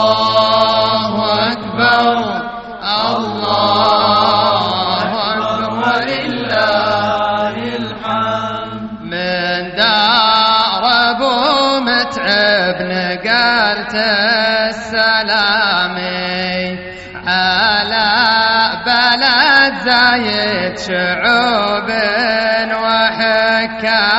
الله أكبر. الله أكبر ولله الحمد. من دار أبو متعب نقلت السلامي على بلد زايد شعوب وحكام.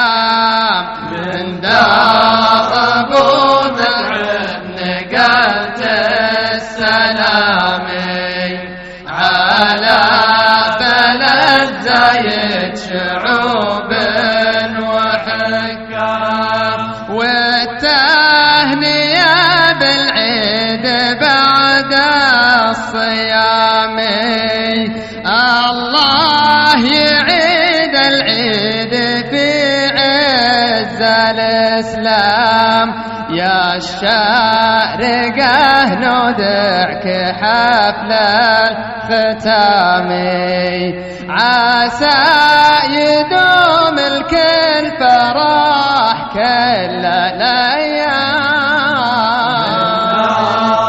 الإسلام يا الشارقة نودعك حفل الختام عسى يدوم الكل فرح كل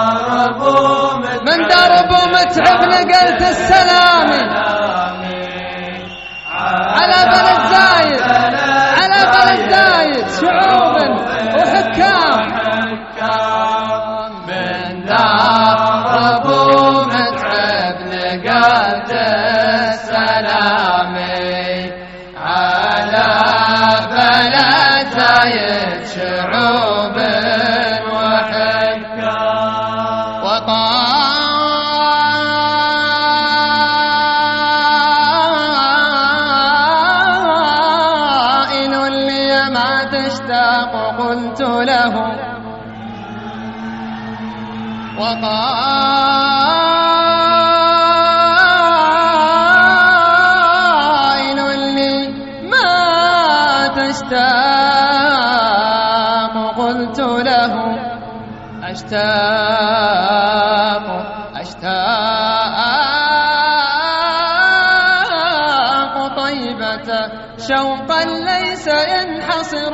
الأيام من درب ومتعب نقلت السلامي له وقائل لي ما تشتاق قلت له أشتاق شوقا ليس ينحصر.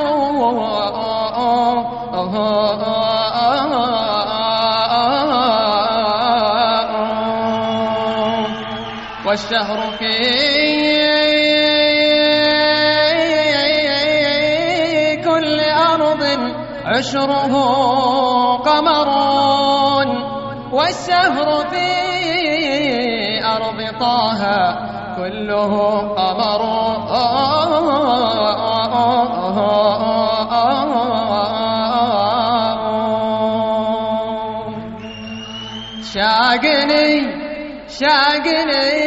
والشهر في كل أرض عشره قمر. والشهر في أرض طه كله قمر. شاقني شاقني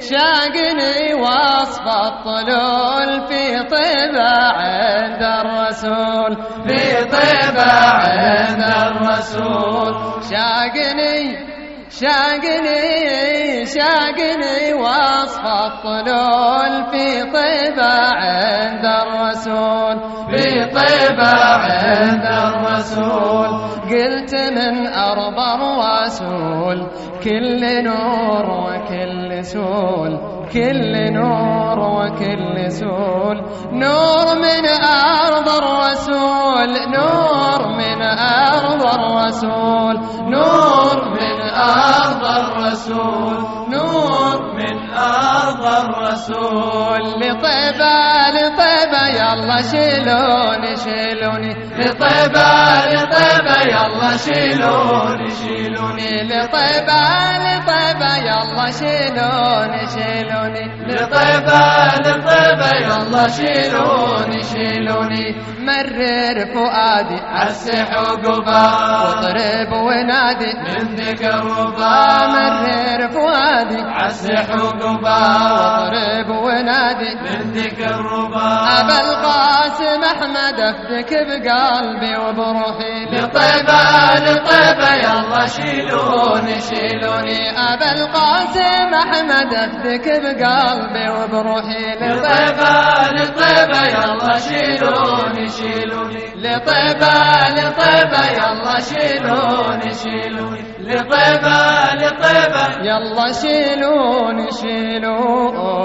شاقني وصف الطلول في طيبة عند الرسول. في طيبة عند الرسول. شاقني شاقني شاقني وصف الطلول في طيبة عند الرسول في طيبة عند الرسول. قلت من أرض الرسول كل نور وكل سول كل نور وكل سول. نور من أرض الرسول نور من أرض الرسول نور من أرض الرسول نور من أرض الرسول. لطيبة لطيبة يلا شيلوني شيلوني. لطيبة لطيبة يلا شيلوني شيلوني. لطيبة لطيبة يلا شيلوني شيلوني. لطيبة يلا شيلوني. شيلوني مرر فؤادي عسح وقبا واضرب ونادي من ذكر وبا مرر فؤادي عسح وقبا واضرب ونادي من ذكر ربا. أبا القاسم أحمد أفدك بقلبي وبروحي. لطيبة لطيبة يلا شيلوني شيلوني. أبا القاسم أحمد أفدك بقلبي وبروحي. لطيبة لطيبة يلا شيلوني شيلوني. لطيبة لطيبة يلا شيلوني شيلوني. لطيبة لطيبة يلا شيلوني شيلوني.